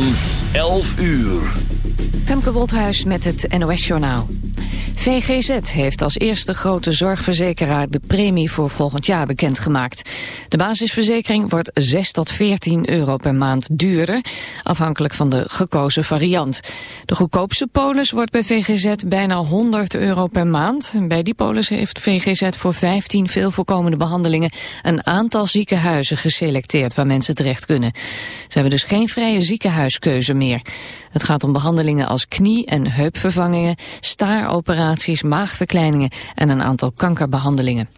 van 11 uur. Femke Woldhuis met het NOS-journaal. VGZ heeft als eerste grote zorgverzekeraar de premie voor volgend jaar bekendgemaakt. De basisverzekering wordt 6 tot 14 euro per maand duurder, afhankelijk van de gekozen variant. De goedkoopste polis wordt bij VGZ bijna 100 euro per maand. Bij die polis heeft VGZ voor 15 veel voorkomende behandelingen een aantal ziekenhuizen geselecteerd waar mensen terecht kunnen. Ze hebben dus geen vrije ziekenhuiskeuze meer. Het gaat om behandelingen als knie- en heupvervangingen, staaroperaties, maagverkleiningen en een aantal kankerbehandelingen.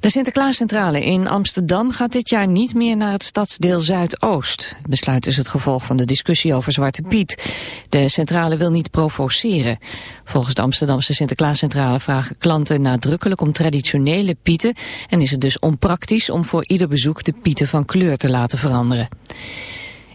De Sinterklaascentrale in Amsterdam gaat dit jaar niet meer naar het stadsdeel Zuidoost. Het besluit is het gevolg van de discussie over Zwarte Piet. De centrale wil niet provoceren. Volgens de Amsterdamse Sinterklaascentrale vragen klanten nadrukkelijk om traditionele pieten... en is het dus onpraktisch om voor ieder bezoek de pieten van kleur te laten veranderen.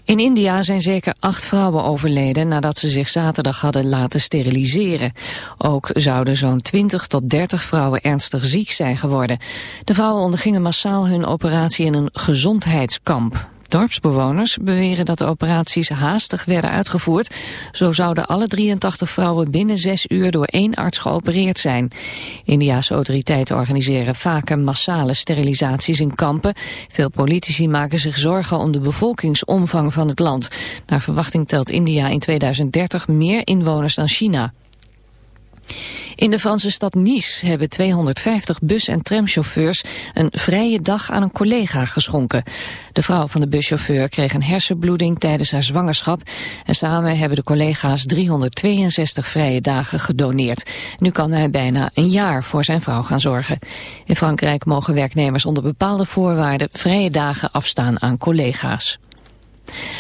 In India zijn zeker acht vrouwen overleden nadat ze zich zaterdag hadden laten steriliseren. Ook zouden zo'n 20 tot 30 vrouwen ernstig ziek zijn geworden. De vrouwen ondergingen massaal hun operatie in een gezondheidskamp. Dorpsbewoners beweren dat de operaties haastig werden uitgevoerd. Zo zouden alle 83 vrouwen binnen zes uur door één arts geopereerd zijn. Indiaanse autoriteiten organiseren vaker massale sterilisaties in kampen. Veel politici maken zich zorgen om de bevolkingsomvang van het land. Naar verwachting telt India in 2030 meer inwoners dan China. In de Franse stad Nice hebben 250 bus- en tramchauffeurs een vrije dag aan een collega geschonken. De vrouw van de buschauffeur kreeg een hersenbloeding tijdens haar zwangerschap en samen hebben de collega's 362 vrije dagen gedoneerd. Nu kan hij bijna een jaar voor zijn vrouw gaan zorgen. In Frankrijk mogen werknemers onder bepaalde voorwaarden vrije dagen afstaan aan collega's.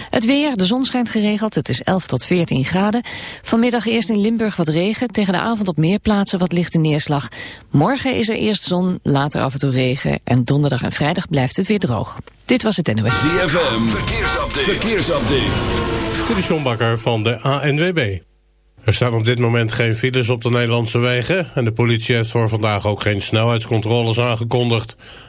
Het weer, de zon schijnt geregeld, het is 11 tot 14 graden. Vanmiddag eerst in Limburg wat regen, tegen de avond op meer plaatsen wat lichte neerslag. Morgen is er eerst zon, later af en toe regen en donderdag en vrijdag blijft het weer droog. Dit was het NOS. ZFM, verkeersupdate. verkeersupdate. Dit is John Bakker van de ANWB. Er staan op dit moment geen files op de Nederlandse wegen... en de politie heeft voor vandaag ook geen snelheidscontroles aangekondigd.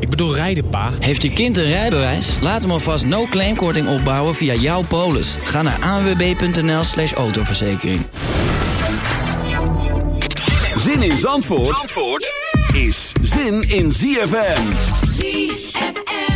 Ik bedoel rijden, pa. Heeft je kind een rijbewijs? Laat hem alvast no-claimkorting opbouwen via jouw polis. Ga naar anwb.nl slash autoverzekering. Zin in Zandvoort, Zandvoort is zin in ZFM. ZFM.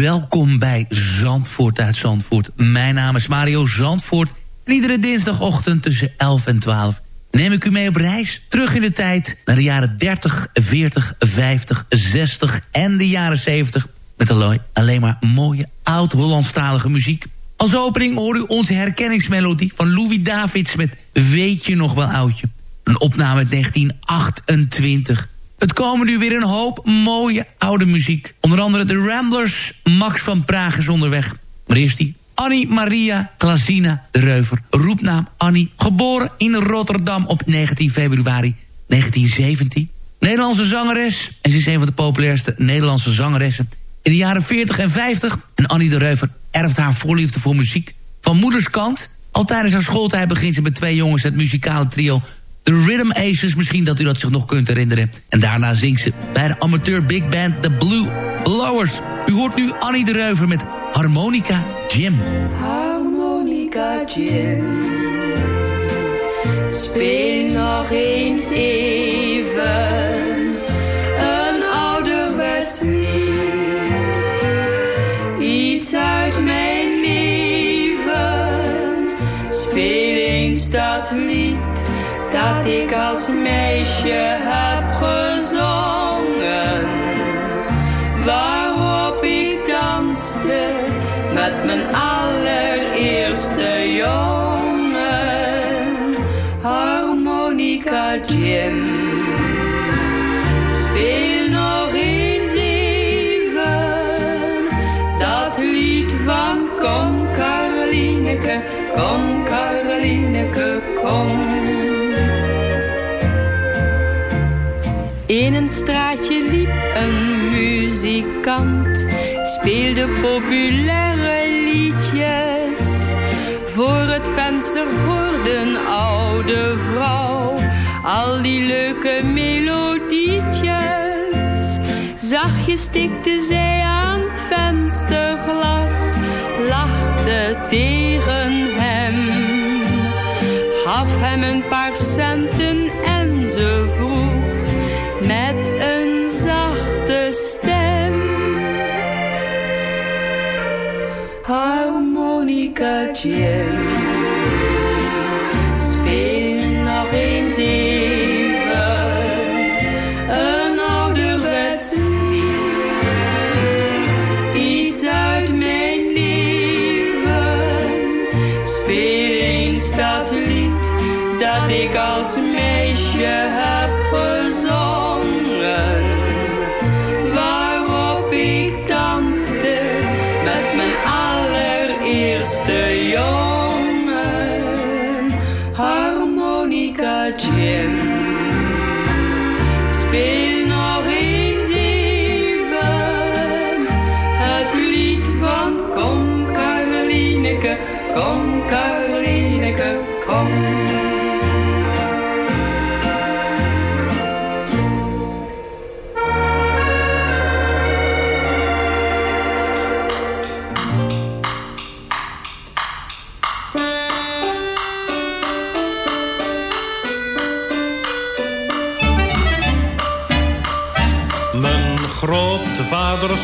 Welkom bij Zandvoort uit Zandvoort. Mijn naam is Mario Zandvoort. En iedere dinsdagochtend tussen 11 en 12 neem ik u mee op reis. Terug in de tijd naar de jaren 30, 40, 50, 60 en de jaren 70. Met alleen, maar mooie oud-Hollandstalige muziek. Als opening hoor u onze herkenningsmelodie van Louis Davids met Weet je nog wel oudje. Een opname uit 1928. Het komen nu weer een hoop mooie oude muziek. Onder andere de Ramblers, Max van Praag is onderweg. Maar eerst die Annie Maria Klasina de Reuver. Roepnaam Annie, geboren in Rotterdam op 19 februari 1917. Nederlandse zangeres. En ze is een van de populairste Nederlandse zangeressen in de jaren 40 en 50. En Annie de Reuver erft haar voorliefde voor muziek. Van moederskant. Al tijdens haar schooltijd begint ze met twee jongens het muzikale trio de Rhythm Aces, misschien dat u dat zich nog kunt herinneren. En daarna zingt ze bij de amateur big band The Blue Blowers. U hoort nu Annie de Reuver met Harmonica Jim. Harmonica Jim. Speel nog eens even een ouderwets lied. Iets uit mijn leven. Speel eens dat lied dat ik als meisje heb gezongen. Waarop ik danste met mijn allereerste jongen, harmonica Jim. Speel nog eens even dat lied van Kom Carolineke, kom Carolineke, kom. In een straatje liep een muzikant, speelde populaire liedjes. Voor het venster hoorde een oude vrouw al die leuke melodietjes. Zachtjes tikte zij aan het vensterglas, lachte tegen hem. Gaf hem een paar centen en Speel nog eens even een ouderwets lied. Iets uit mijn leven, speel eens dat lied dat ik als meisje heb gezongen.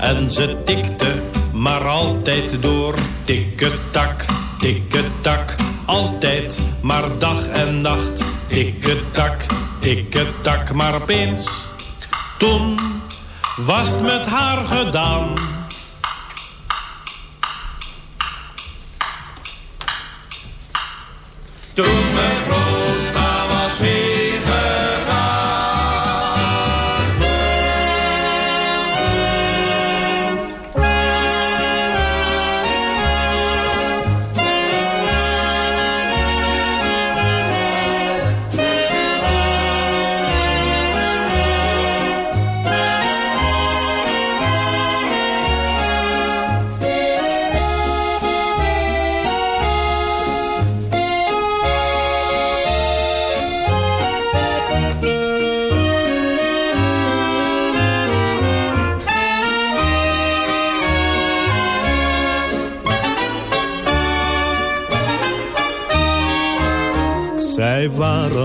En ze tikte maar altijd door. Tikketak, tikketak, altijd maar dag en nacht. Tikketak, tikketak, maar opeens. Toen was het met haar gedaan.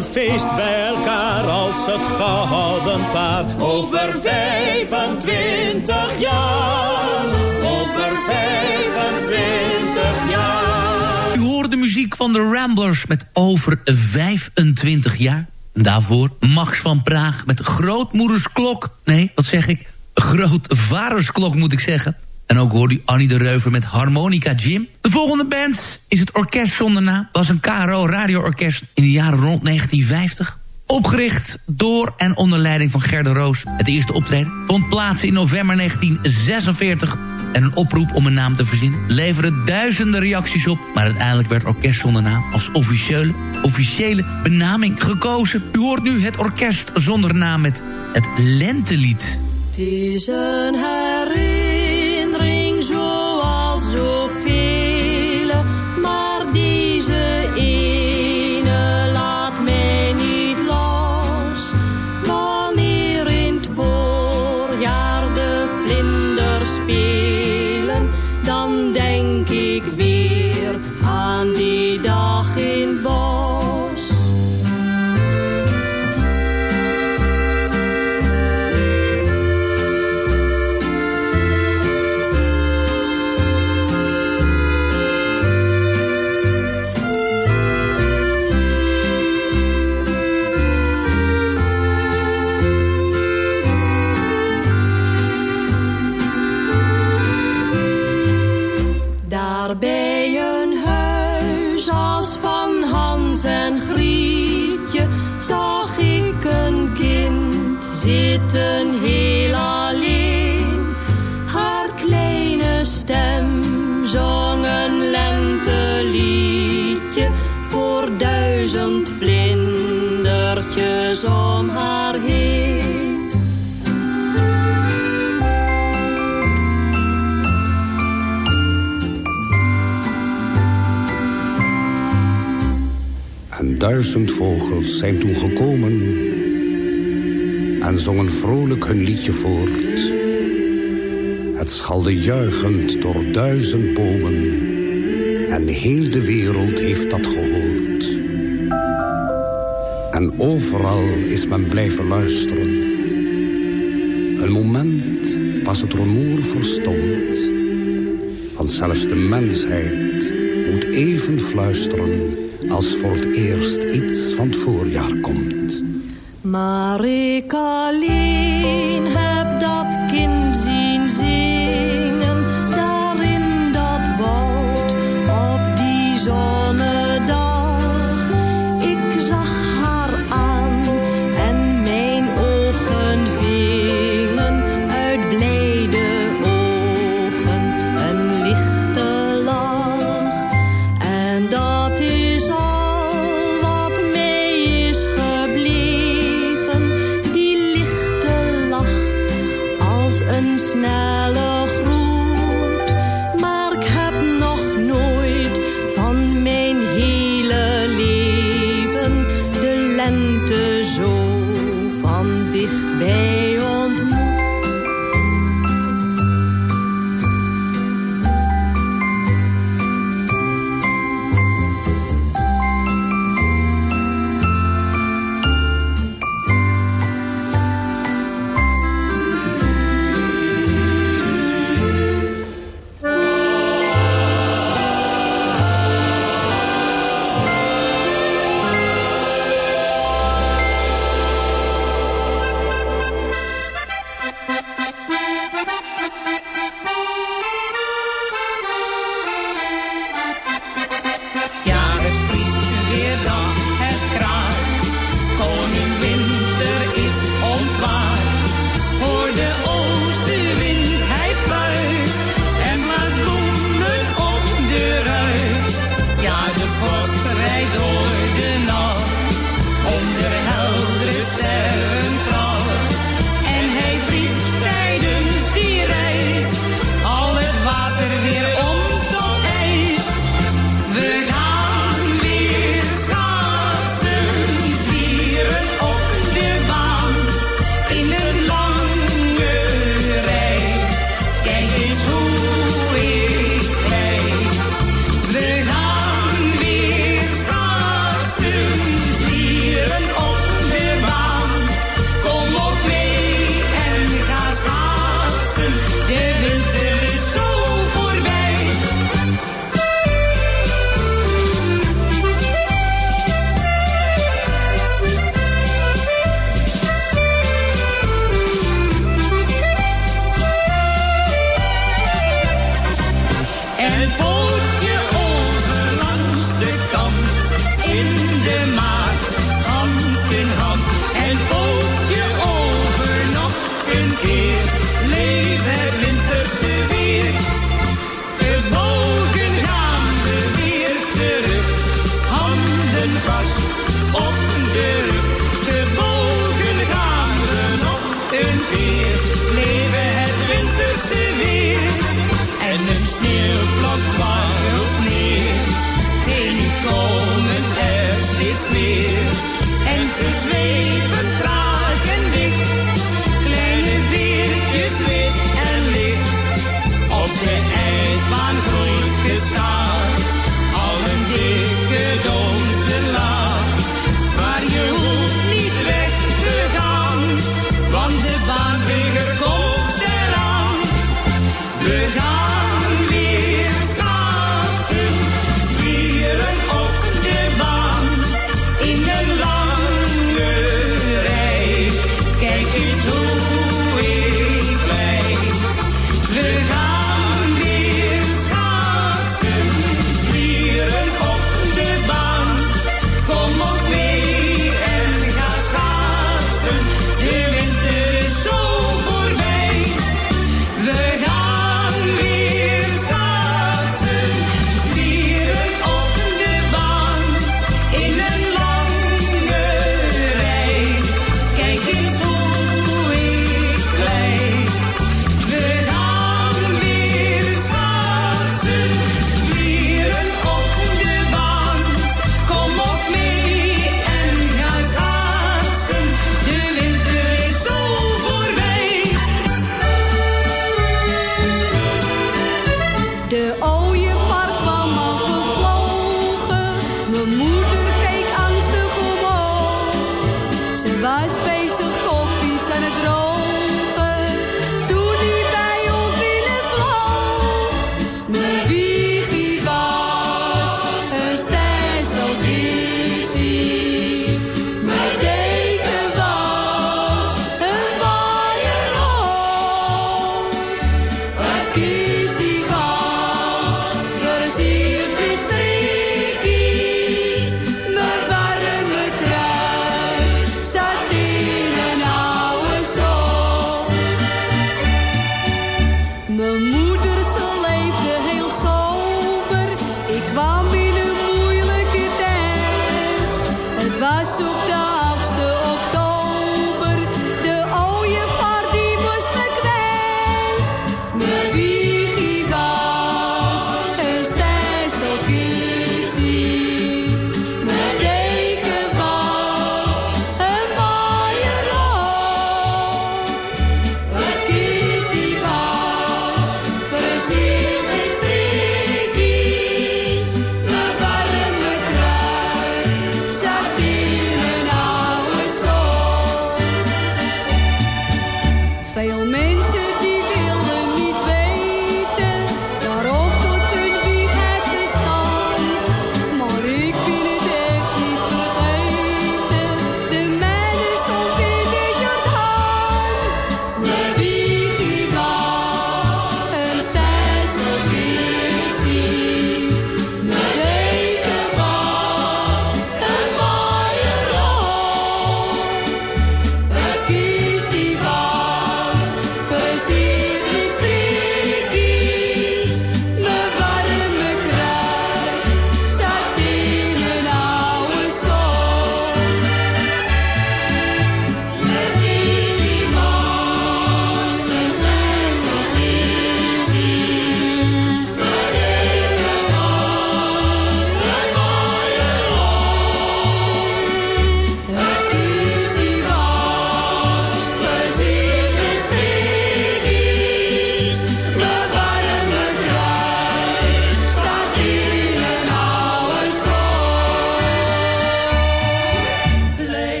Een feest bij elkaar als het gehouden paar. Over 25 jaar. Over 25 jaar. U hoort de muziek van de Ramblers met over 25 jaar. Daarvoor Max van Praag met Grootmoeders Klok. Nee, wat zeg ik? Grootvadersklok moet ik zeggen. En ook hoorde u Annie de Reuver met Harmonica Jim. De volgende band is het Orkest Zonder Naam. was een KRO radioorkest in de jaren rond 1950. Opgericht door en onder leiding van Gerda Roos. Het eerste optreden vond plaats in november 1946. En een oproep om een naam te verzinnen leverde duizenden reacties op. Maar uiteindelijk werd Orkest Zonder Naam als officiële, officiële benaming gekozen. U hoort nu het Orkest Zonder Naam met het Lentelied. Het is een hun liedje voort. Het schalde juichend door duizend bomen en heel de wereld heeft dat gehoord. En overal is men blijven luisteren. Een moment was het rumoer verstomd, want zelfs de mensheid moet even fluisteren als voor het eerst iets van het voorjaar komt. Maar ik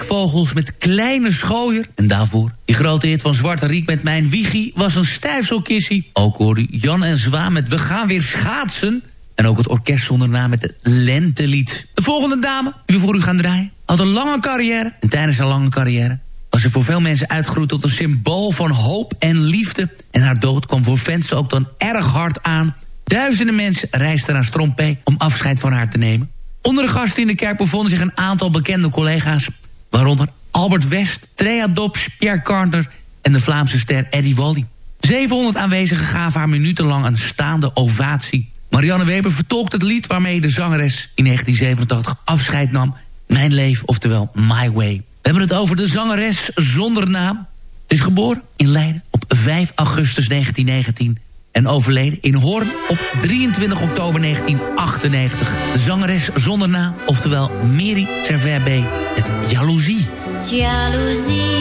Vogels met kleine schooier. En daarvoor die grote hit van Zwarte Riek met Mijn Wiegie was een stijfselkissie. Ook hoorde Jan en Zwa met We gaan weer schaatsen. En ook het orkest zonder naam met het lentelied. De volgende dame die we voor u gaan draaien had een lange carrière. En tijdens haar lange carrière was ze voor veel mensen uitgeroeid tot een symbool van hoop en liefde. En haar dood kwam voor fans ook dan erg hard aan. Duizenden mensen reisden naar Strompé om afscheid van haar te nemen. Onder de gasten in de kerk bevonden zich een aantal bekende collega's... Waaronder Albert West, Trea Dobbs, Pierre Carter en de Vlaamse ster Eddie Wally. 700 aanwezigen gaven haar minutenlang een staande ovatie. Marianne Weber vertolkt het lied waarmee de zangeres in 1987 afscheid nam. Mijn leven, oftewel My Way. We hebben het over de zangeres zonder naam. Ze is geboren in Leiden op 5 augustus 1919 en overleden in Hoorn op 23 oktober 1998. De zangeres zonder naam, oftewel Mary Cerverbe Jalousie. Jalousie.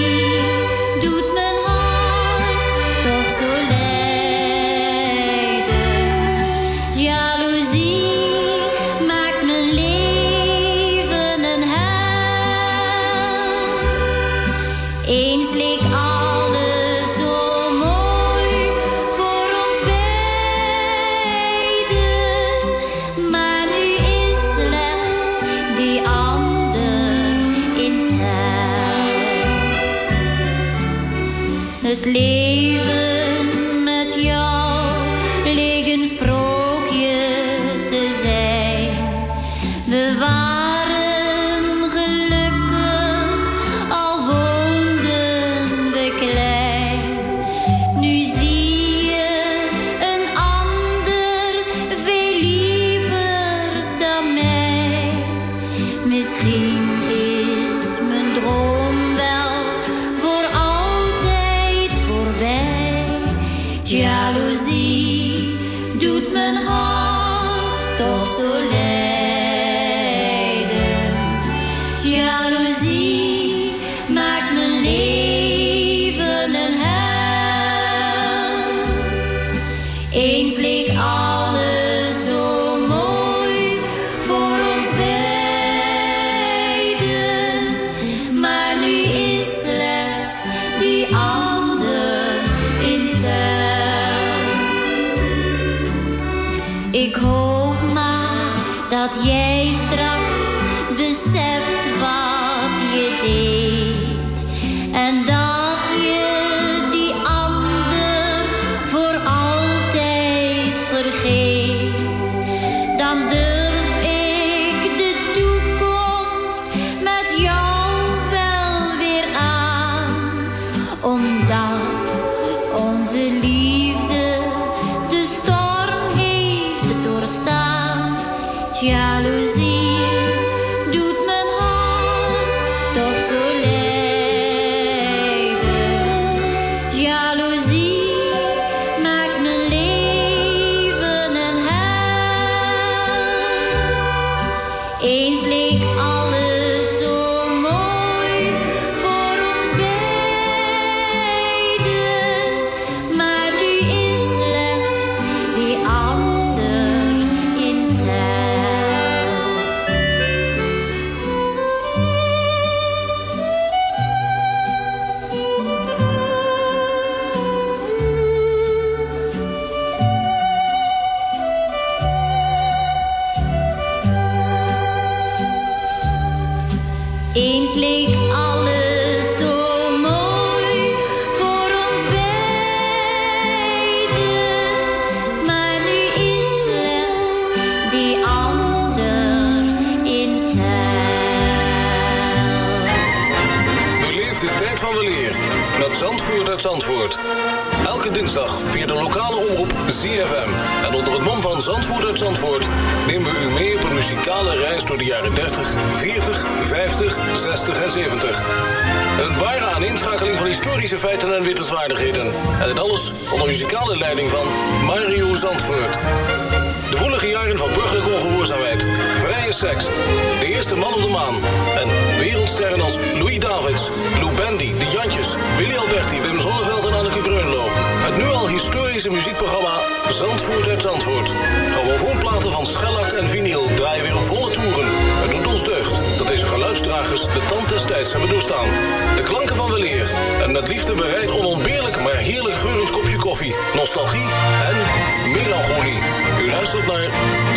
en melancholie. U luistert naar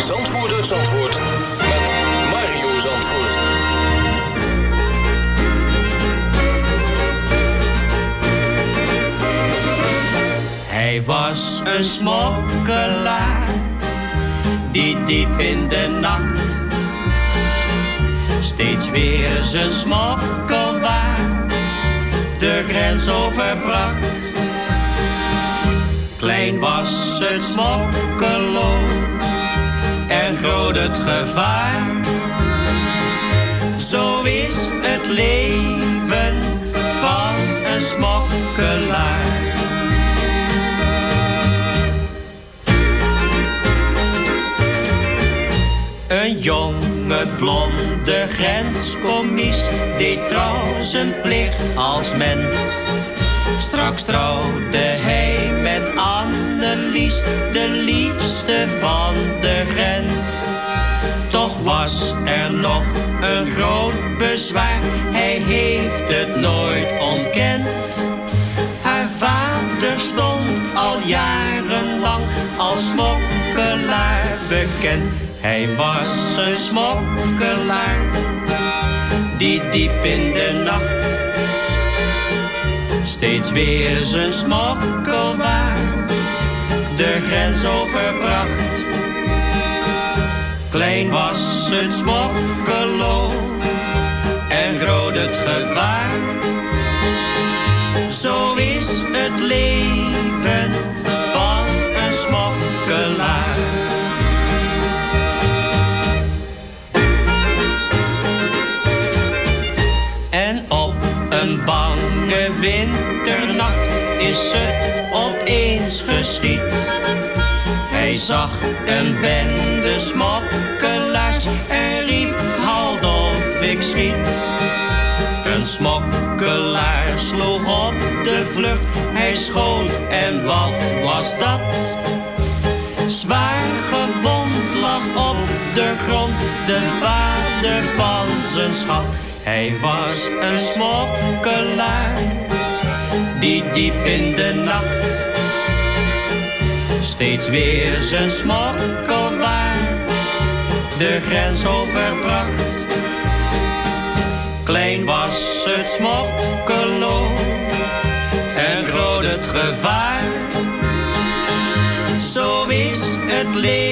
Zandvoort Zandvoort met Mario Zandvoort. Hij was een smokkelaar die diep in de nacht steeds weer zijn smokkelwaar de grens overbracht. Klein was het smokkelo en groot het gevaar. Zo is het leven van een smokkelaar. Een jonge blonde grenscommies deed trouw zijn plicht als mens. Straks trouwde hij met al de liefste van de grens. Toch was er nog een groot bezwaar, hij heeft het nooit ontkend. Haar vader stond al jarenlang als smokkelaar bekend. Hij was een smokkelaar die diep in de nacht steeds weer zijn smokkelwaar de grens overbracht. Klein was het smokkelo en groot het gevaar. Zo is het leven een bende smokkelaars en riep, halt of ik schiet. Een smokkelaar sloeg op de vlucht, hij schoot en wat was dat? Zwaar gewond lag op de grond de vader van zijn schat. Hij was een smokkelaar die diep in de nacht steeds weer zijn smokkelwaar de grens overbracht. Klein was het smokkelo en groot het gevaar. Zo is het leven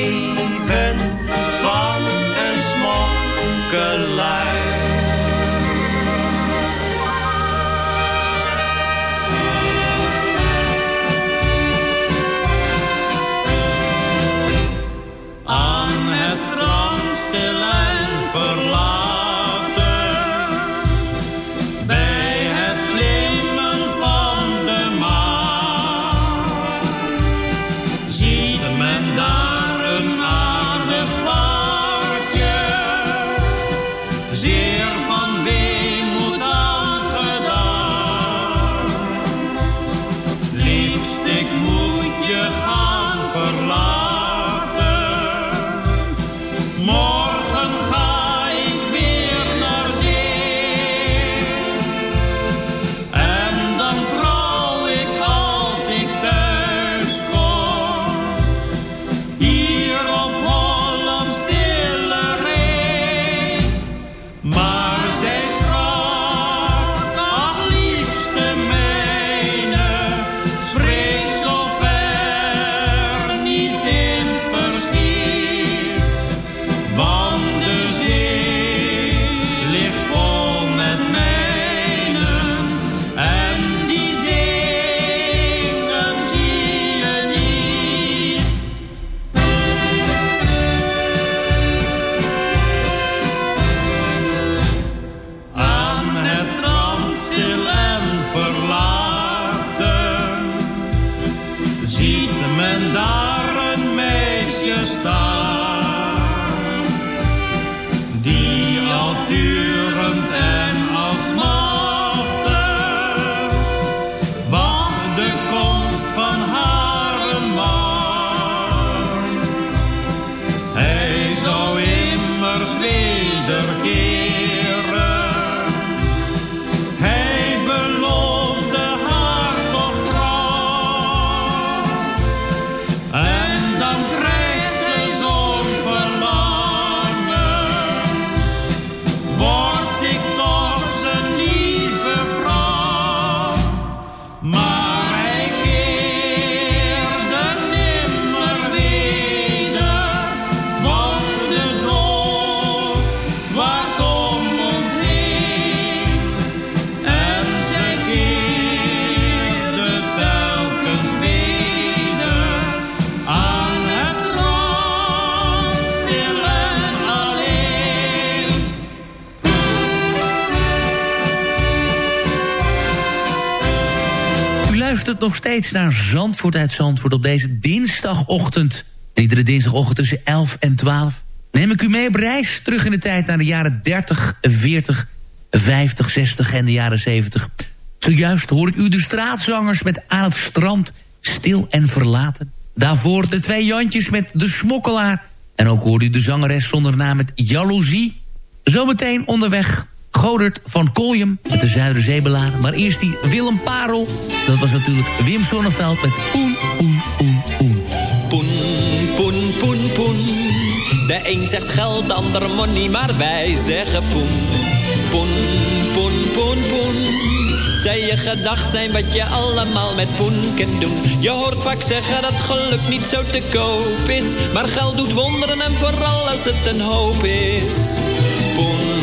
nog steeds naar Zandvoort uit Zandvoort... op deze dinsdagochtend. Iedere dinsdagochtend tussen 11 en 12... neem ik u mee op reis terug in de tijd naar de jaren 30, 40, 50, 60 en de jaren 70. Zojuist hoor ik u de straatzangers met Aan het strand... stil en verlaten. Daarvoor de twee Jantjes met De Smokkelaar... en ook hoort u de zangeres zonder naam met Jaloezie... Zometeen onderweg Godert van Koljem met de Zuiderzeebelaar. Maar eerst die Willem Parel. Dat was natuurlijk Wim Sonneveld met Poen, Poen, Poen, Poen. Poen, poen, poen, poen. De een zegt geld, de ander money, maar wij zeggen poen. Poen, poen, poen, poen. Zij je gedacht zijn wat je allemaal met poen kunt doen. Je hoort vaak zeggen dat geluk niet zo te koop is. Maar geld doet wonderen en vooral als het een hoop is. Poen,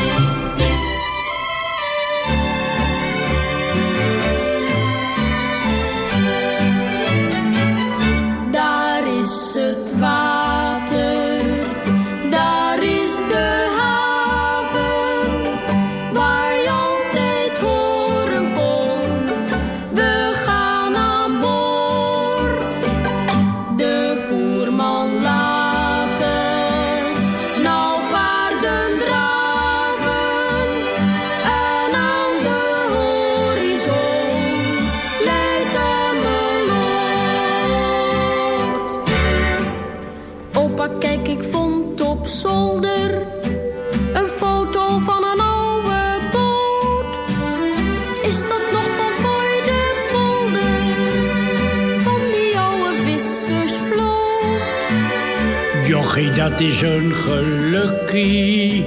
Jochie, dat is een gelukkie.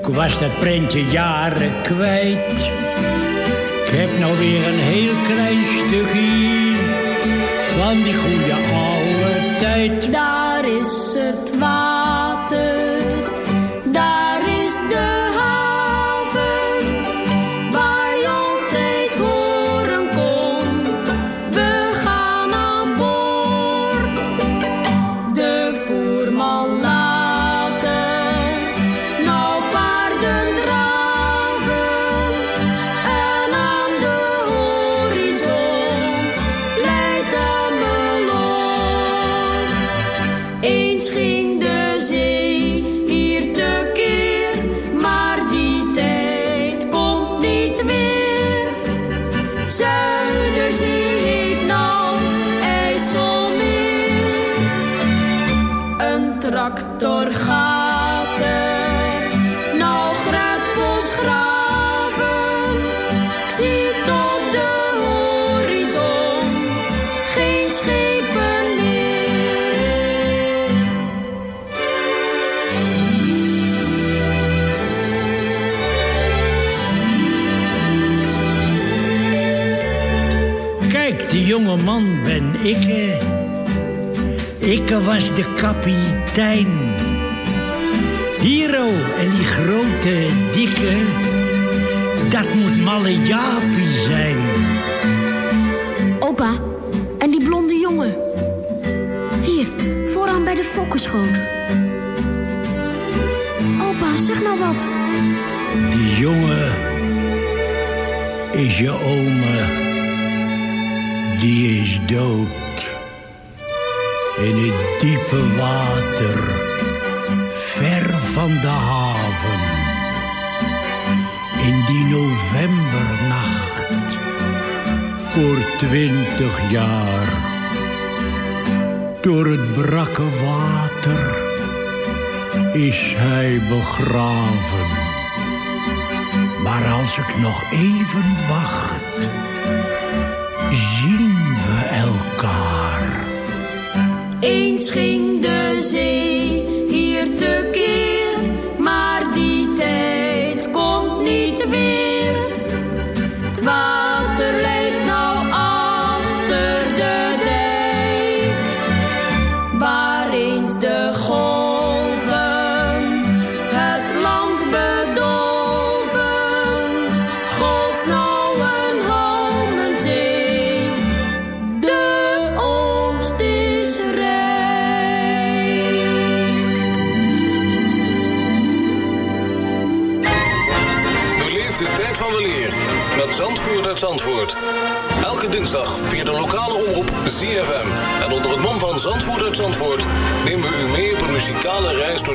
Ik was dat prentje jaren kwijt. Ik heb nou weer een heel klein stukje van die goede oude tijd. Daar is het water, ik was de kapitein. Hero en die grote, dikke, dat moet Malle Jaapie zijn. Opa, en die blonde jongen. Hier, vooraan bij de fokkenschoot. Opa, zeg nou wat. Die jongen is je oma. Die is dood. In het diepe water, ver van de haven. In die novembernacht, voor twintig jaar. Door het brakke water is hij begraven. Maar als ik nog even wacht, Eens ging de zee hier tekeer, maar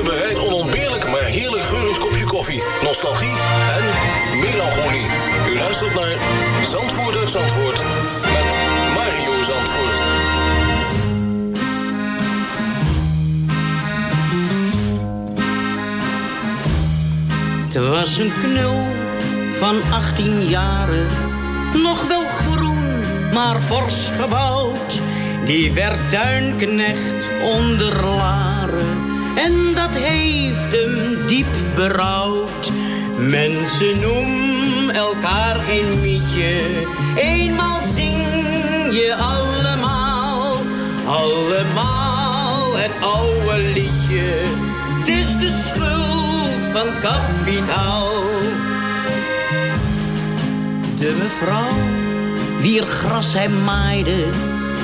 Liefde bereid onontbeerlijk maar heerlijk geurend kopje koffie, nostalgie en melancholie. U luistert naar Zandvoort uit Zandvoort met Mario Zandvoort. Het was een knul van 18 jaren, nog wel groen, maar fors gebouwd. Die werd tuinknecht onder Laren en heeft hem diep berouwd. Mensen noemen elkaar geen mietje, eenmaal zing je allemaal, allemaal het oude liedje. Het is de schuld van kapitaal. De mevrouw, wier gras hij maaide,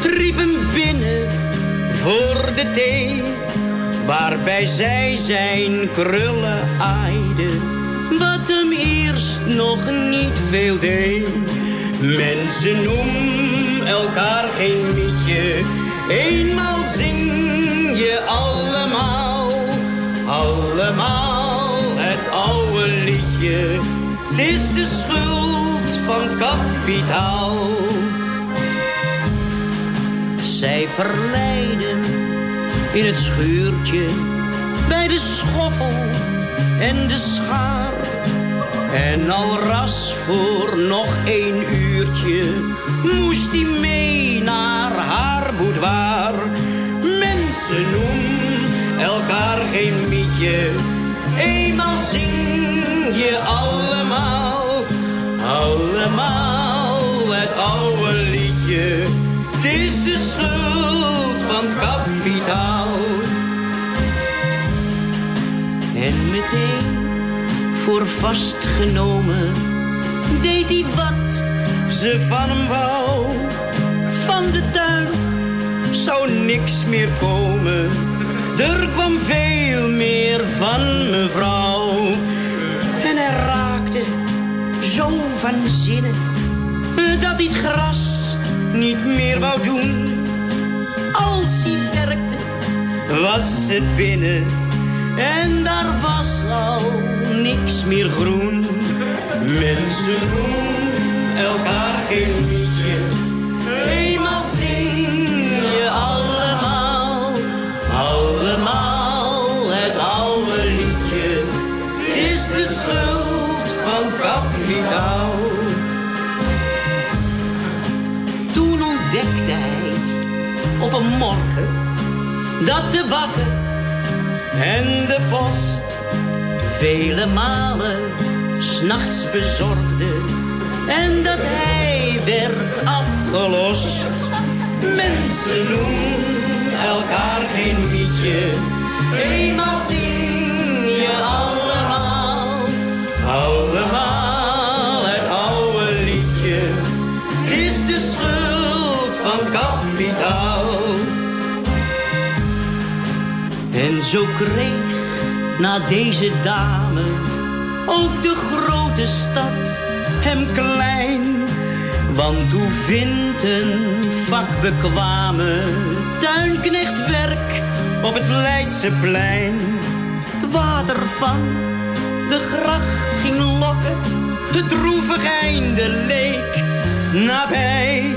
riep hem binnen voor de thee. Waarbij zij zijn krullen aaide, wat hem eerst nog niet veel deed. Mensen noemen elkaar geen mietje, eenmaal zing je allemaal, allemaal het oude liedje. Het is de schuld van het kapitaal. Zij verleiden in het schuurtje bij de schoffel en de schaar. En al ras voor nog één uurtje moest hij mee naar haar boudoir. Mensen noemen elkaar geen mietje, eenmaal zing je allemaal, allemaal het oude liedje. Het is de schuld van kapitaal. En meteen voor vastgenomen deed hij wat ze van hem wou. Van de tuin zou niks meer komen. Er kwam veel meer van mevrouw. En hij raakte zo van zinnen dat hij het gras niet meer wou doen. Als hij werkte was het binnen en daar was al niks meer groen. Mensen doen elkaar geen liedje. Eenmaal zing je allemaal, allemaal het oude liedje. Is de schuld van kapitaal. Toen ontdekte hij op een morgen dat de bakker en de post vele malen s'nachts bezorgde. En dat hij werd afgelost. Mensen doen elkaar geen liedje, eenmaal zing je allemaal, allemaal zo kreeg na deze dame ook de grote stad hem klein. Want hoe vindt een vakbekwame tuinknecht werk op het Leidseplein? Het water van de gracht ging lokken, de droevig einde leek nabij.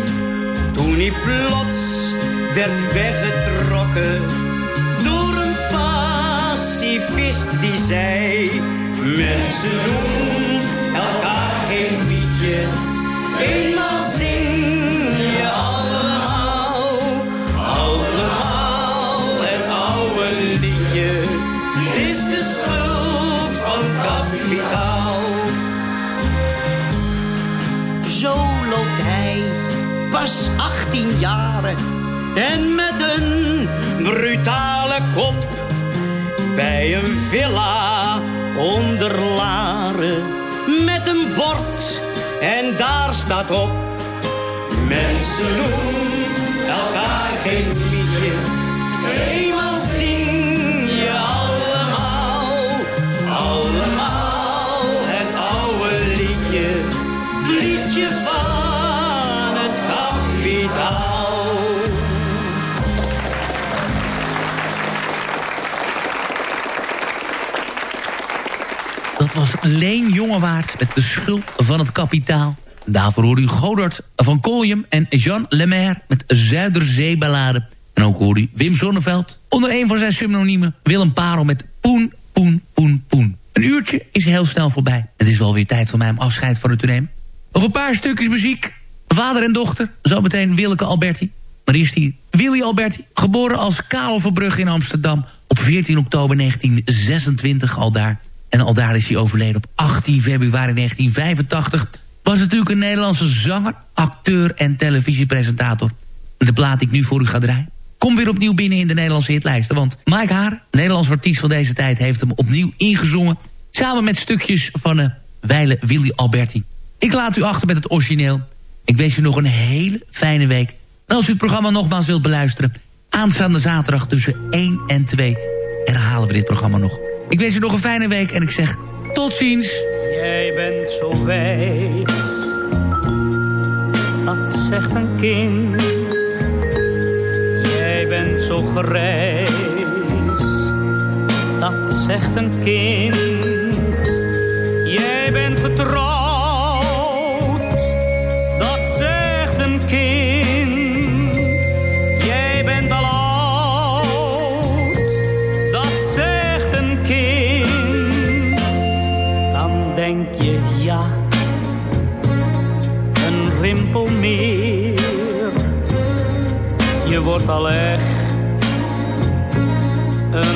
Toen hij plots werd weggetrokken pacifist die zei... Mensen doen elkaar geen liedje, eenmaal zing je allemaal. Allemaal het oude liedje, is de schuld van kapitaal. Zo loopt hij, pas 18 jaren, en met een brutale kop bij een villa onder Laren met een bord en daar staat op. Mensen doen elkaar geen was Leen Jongewaard met de schuld van het kapitaal. Daarvoor hoorde u Godard van Kooijem en Jean Lemaire met Zuiderzeeballade. En ook hoorde u Wim Zonneveld onder een van zijn synoniemen Willem Parel met Poen, Poen, Poen, Poen. Een uurtje is heel snel voorbij. Het is wel weer tijd voor mij om afscheid van u te nemen. Nog een paar stukjes muziek. Vader en dochter, zometeen Willeke Alberti. Maar eerst hier Willy Alberti, geboren als Karel Verbrugge in Amsterdam... op 14 oktober 1926 al daar. En al daar is hij overleden op 18 februari 1985. Was natuurlijk een Nederlandse zanger, acteur en televisiepresentator. De plaat die ik nu voor u ga draaien. Kom weer opnieuw binnen in de Nederlandse hitlijsten. Want Mike Haar, Nederlands artiest van deze tijd... heeft hem opnieuw ingezongen. Samen met stukjes van uh, Weile Willy Alberti. Ik laat u achter met het origineel. Ik wens u nog een hele fijne week. En als u het programma nogmaals wilt beluisteren... aanstaande zaterdag tussen 1 en 2 herhalen we dit programma nog. Ik wens u nog een fijne week en ik zeg tot ziens. Jij bent zo wijs, dat zegt een kind. Jij bent zo grijs, dat zegt een kind. Meer. Je wordt al echt een